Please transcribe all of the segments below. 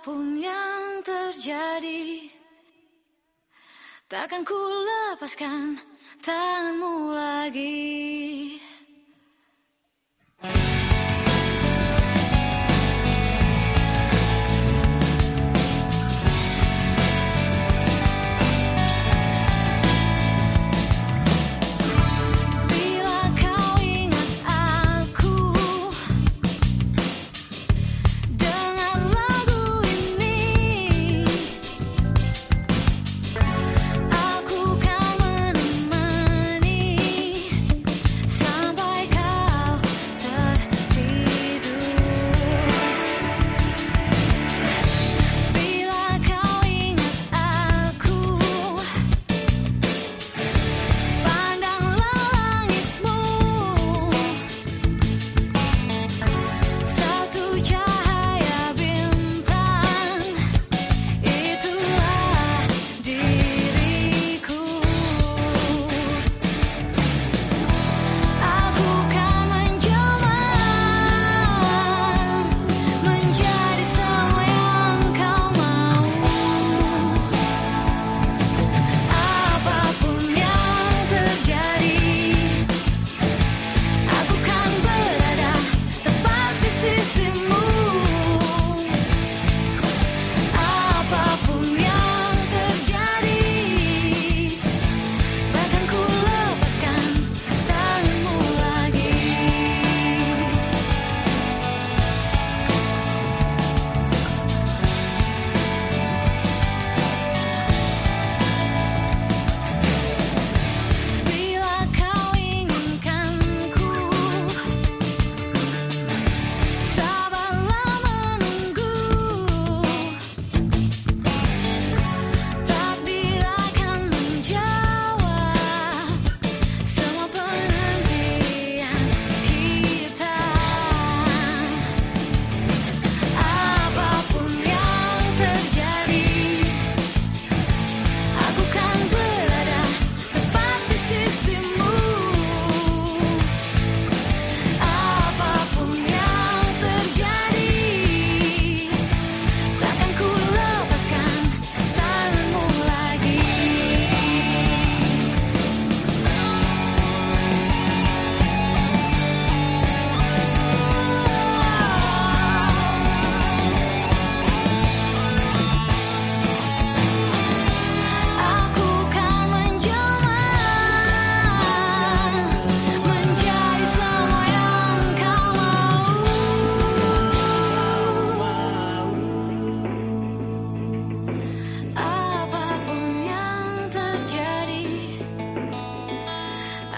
Apa pun yang terjadi Takkan ku lepaskan tanganmu lagi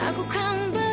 aku kan ber